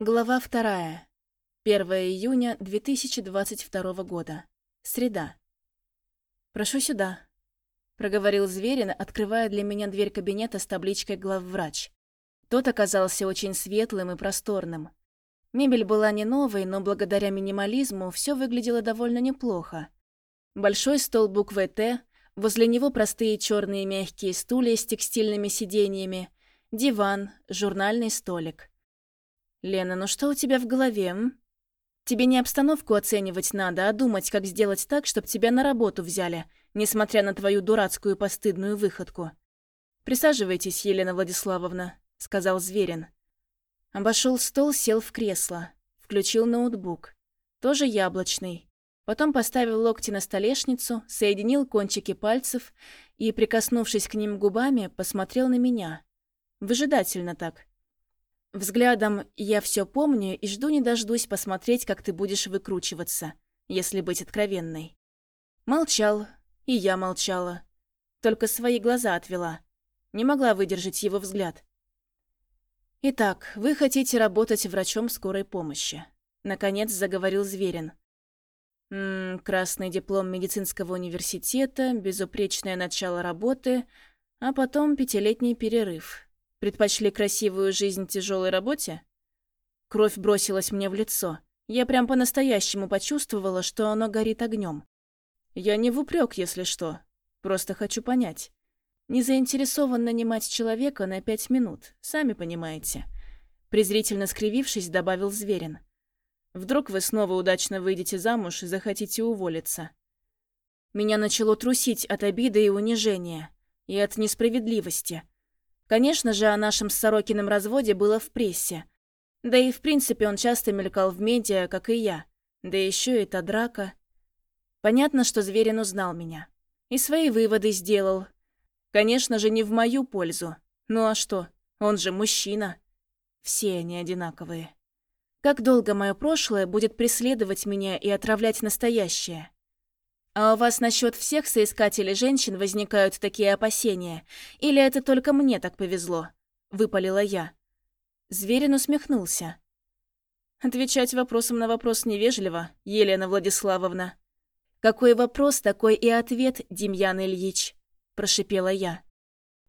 Глава вторая. 1 июня 2022 года. Среда. «Прошу сюда», — проговорил Зверин, открывая для меня дверь кабинета с табличкой «Главврач». Тот оказался очень светлым и просторным. Мебель была не новой, но благодаря минимализму все выглядело довольно неплохо. Большой стол буквы «Т», возле него простые черные мягкие стулья с текстильными сиденьями, диван, журнальный столик — «Лена, ну что у тебя в голове? Тебе не обстановку оценивать надо, а думать, как сделать так, чтобы тебя на работу взяли, несмотря на твою дурацкую постыдную выходку. Присаживайтесь, Елена Владиславовна», — сказал Зверин. Обошел стол, сел в кресло. Включил ноутбук. Тоже яблочный. Потом поставил локти на столешницу, соединил кончики пальцев и, прикоснувшись к ним губами, посмотрел на меня. Выжидательно так. Взглядом «я все помню» и жду не дождусь посмотреть, как ты будешь выкручиваться, если быть откровенной. Молчал, и я молчала. Только свои глаза отвела. Не могла выдержать его взгляд. «Итак, вы хотите работать врачом скорой помощи», — наконец заговорил Зверин. «М -м, красный диплом медицинского университета, безупречное начало работы, а потом пятилетний перерыв. Предпочли красивую жизнь тяжелой работе? Кровь бросилась мне в лицо. Я прям по-настоящему почувствовала, что оно горит огнем. Я не в упрек, если что. Просто хочу понять. Не заинтересован нанимать человека на пять минут, сами понимаете. Презрительно скривившись, добавил Зверин. Вдруг вы снова удачно выйдете замуж и захотите уволиться. Меня начало трусить от обиды и унижения, и от несправедливости. Конечно же, о нашем с Сорокиным разводе было в прессе. Да и в принципе он часто мелькал в медиа, как и я. Да еще и та драка. Понятно, что Зверин узнал меня. И свои выводы сделал. Конечно же, не в мою пользу. Ну а что? Он же мужчина. Все они одинаковые. Как долго мое прошлое будет преследовать меня и отравлять настоящее? «А у вас насчет всех соискателей женщин возникают такие опасения? Или это только мне так повезло?» — выпалила я. Зверин усмехнулся. «Отвечать вопросом на вопрос невежливо, Елена Владиславовна». «Какой вопрос, такой и ответ, Демьян Ильич», — прошипела я.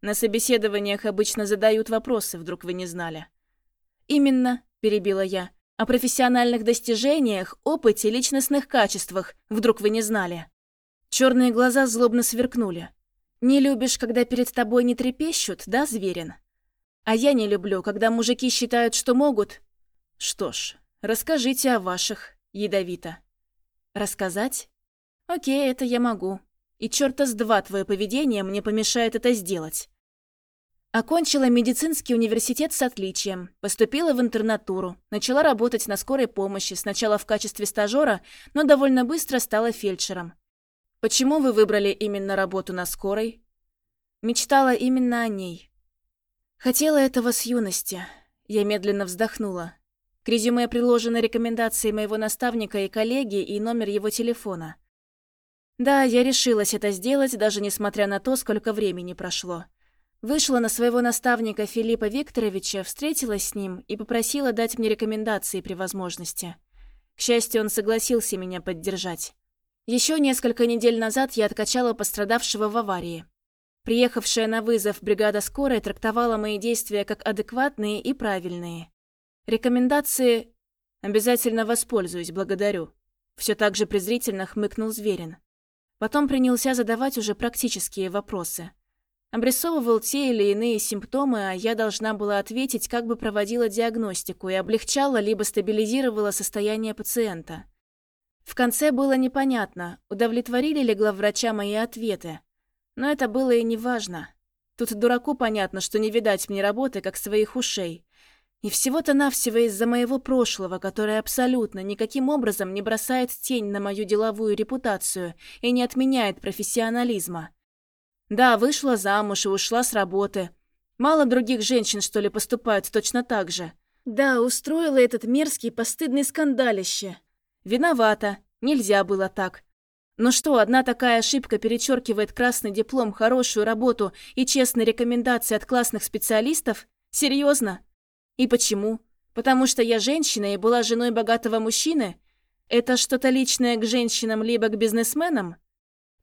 «На собеседованиях обычно задают вопросы, вдруг вы не знали». «Именно», — перебила я, — «о профессиональных достижениях, опыте, личностных качествах, вдруг вы не знали». Черные глаза злобно сверкнули. «Не любишь, когда перед тобой не трепещут, да, зверин? А я не люблю, когда мужики считают, что могут...» «Что ж, расскажите о ваших, ядовито». «Рассказать? Окей, это я могу. И черта с два твое поведение мне помешает это сделать». Окончила медицинский университет с отличием, поступила в интернатуру, начала работать на скорой помощи, сначала в качестве стажера, но довольно быстро стала фельдшером. Почему вы выбрали именно работу на скорой? Мечтала именно о ней. Хотела этого с юности. Я медленно вздохнула. К резюме приложены рекомендации моего наставника и коллеги и номер его телефона. Да, я решилась это сделать, даже несмотря на то, сколько времени прошло. Вышла на своего наставника Филиппа Викторовича, встретилась с ним и попросила дать мне рекомендации при возможности. К счастью, он согласился меня поддержать. Еще несколько недель назад я откачала пострадавшего в аварии. Приехавшая на вызов бригада скорой трактовала мои действия как адекватные и правильные. Рекомендации обязательно воспользуюсь, благодарю. Все так же презрительно хмыкнул Зверин. Потом принялся задавать уже практические вопросы. Обрисовывал те или иные симптомы, а я должна была ответить, как бы проводила диагностику и облегчала либо стабилизировала состояние пациента. В конце было непонятно, удовлетворили ли главврача мои ответы. Но это было и не важно. Тут дураку понятно, что не видать мне работы, как своих ушей. И всего-то навсего из-за моего прошлого, которое абсолютно никаким образом не бросает тень на мою деловую репутацию и не отменяет профессионализма. Да, вышла замуж и ушла с работы. Мало других женщин, что ли, поступают точно так же. Да, устроила этот мерзкий постыдный скандалище. Виновата. Нельзя было так. Но что, одна такая ошибка перечеркивает красный диплом, хорошую работу и честные рекомендации от классных специалистов? Серьезно? И почему? Потому что я женщина и была женой богатого мужчины? Это что-то личное к женщинам либо к бизнесменам?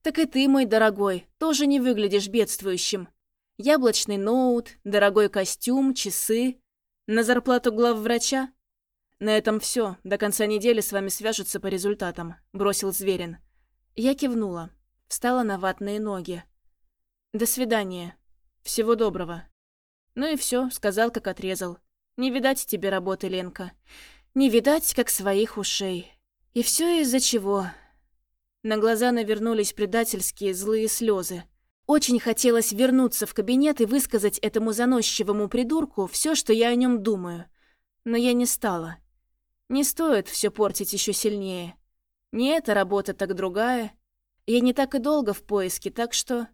Так и ты, мой дорогой, тоже не выглядишь бедствующим. Яблочный ноут, дорогой костюм, часы. На зарплату главврача? На этом все. До конца недели с вами свяжутся по результатам», — бросил Зверин. Я кивнула. Встала на ватные ноги. «До свидания. Всего доброго». Ну и все, сказал, как отрезал. «Не видать тебе работы, Ленка. Не видать, как своих ушей. И все из-за чего?» На глаза навернулись предательские злые слезы. Очень хотелось вернуться в кабинет и высказать этому заносчивому придурку все, что я о нем думаю. Но я не стала. Не стоит все портить еще сильнее. Не эта работа, так другая. Я не так и долго в поиске, так что...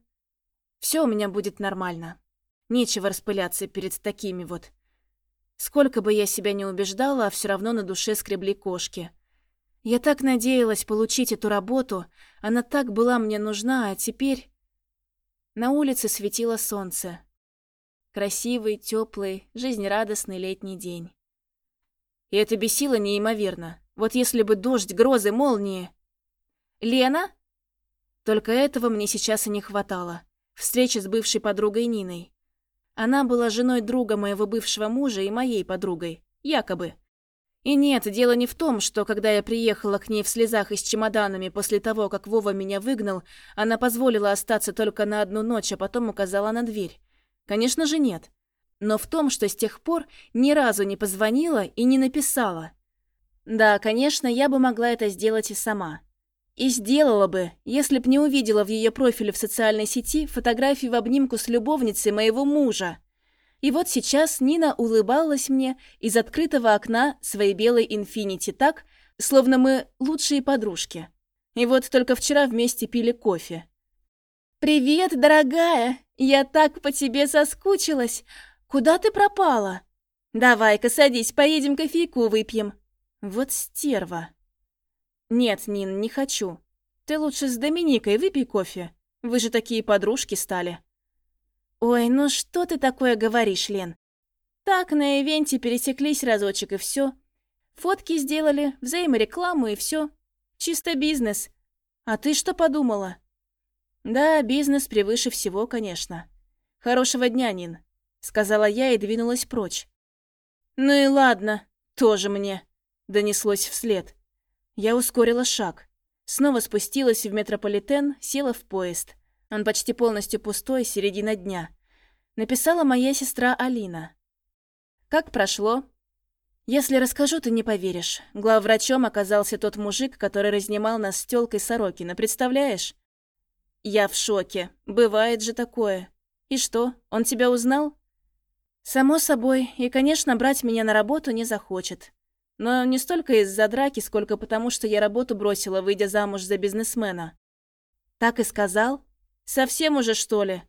Все у меня будет нормально. Нечего распыляться перед такими вот. Сколько бы я себя не убеждала, а все равно на душе скребли кошки. Я так надеялась получить эту работу, она так была мне нужна, а теперь... На улице светило солнце. Красивый, теплый, жизнерадостный летний день. И это бесило неимоверно. Вот если бы дождь, грозы, молнии... «Лена?» Только этого мне сейчас и не хватало. Встреча с бывшей подругой Ниной. Она была женой друга моего бывшего мужа и моей подругой. Якобы. И нет, дело не в том, что когда я приехала к ней в слезах и с чемоданами после того, как Вова меня выгнал, она позволила остаться только на одну ночь, а потом указала на дверь. Конечно же нет но в том, что с тех пор ни разу не позвонила и не написала. Да, конечно, я бы могла это сделать и сама. И сделала бы, если б не увидела в ее профиле в социальной сети фотографии в обнимку с любовницей моего мужа. И вот сейчас Нина улыбалась мне из открытого окна своей белой «Инфинити» так, словно мы лучшие подружки. И вот только вчера вместе пили кофе. «Привет, дорогая! Я так по тебе соскучилась! Куда ты пропала? Давай-ка садись, поедем кофейку выпьем. Вот стерва. Нет, Нин, не хочу. Ты лучше с Доминикой выпей кофе. Вы же такие подружки стали. Ой, ну что ты такое говоришь, Лен? Так, на ивенте пересеклись разочек и все. Фотки сделали, взаиморекламу и все. Чисто бизнес. А ты что подумала? Да, бизнес превыше всего, конечно. Хорошего дня, Нин сказала я и двинулась прочь. «Ну и ладно, тоже мне», — донеслось вслед. Я ускорила шаг. Снова спустилась в метрополитен, села в поезд. Он почти полностью пустой, середина дня. Написала моя сестра Алина. «Как прошло?» «Если расскажу, ты не поверишь. Главврачом оказался тот мужик, который разнимал нас с тёлкой Сорокина, представляешь?» «Я в шоке. Бывает же такое. И что, он тебя узнал?» Само собой, и, конечно, брать меня на работу не захочет. Но не столько из-за драки, сколько потому, что я работу бросила, выйдя замуж за бизнесмена. Так и сказал? Совсем уже, что ли?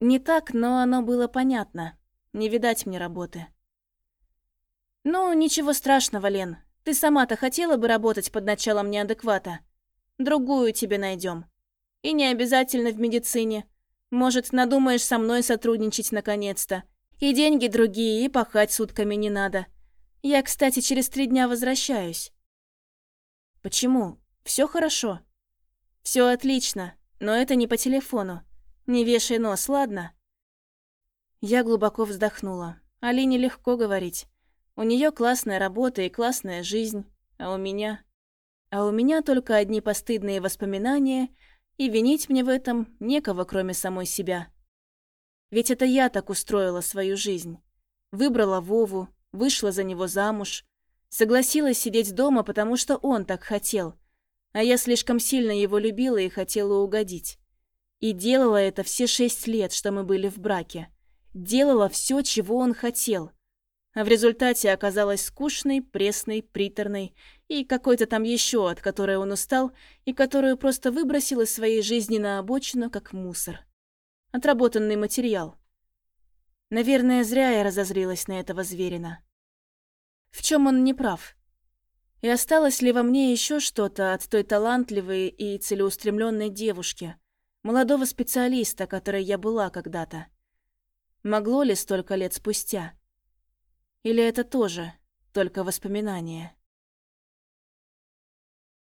Не так, но оно было понятно. Не видать мне работы. Ну, ничего страшного, Лен. Ты сама-то хотела бы работать под началом неадеквата? Другую тебе найдем. И не обязательно в медицине. Может, надумаешь со мной сотрудничать наконец-то. И деньги другие, и пахать сутками не надо. Я, кстати, через три дня возвращаюсь. Почему? Все хорошо. Все отлично, но это не по телефону. Не вешай нос, ладно? Я глубоко вздохнула. Алине легко говорить. У нее классная работа и классная жизнь, а у меня... А у меня только одни постыдные воспоминания — и винить мне в этом некого, кроме самой себя. Ведь это я так устроила свою жизнь. Выбрала Вову, вышла за него замуж, согласилась сидеть дома, потому что он так хотел, а я слишком сильно его любила и хотела угодить. И делала это все шесть лет, что мы были в браке. Делала все, чего он хотел. А в результате оказалась скучной, пресной, приторной и какой-то там еще, от которой он устал, и которую просто выбросил из своей жизни на обочину, как мусор. Отработанный материал. Наверное, зря я разозлилась на этого зверина. В чем он не прав? И осталось ли во мне еще что-то от той талантливой и целеустремленной девушки, молодого специалиста, которой я была когда-то? Могло ли столько лет спустя? Или это тоже только воспоминания?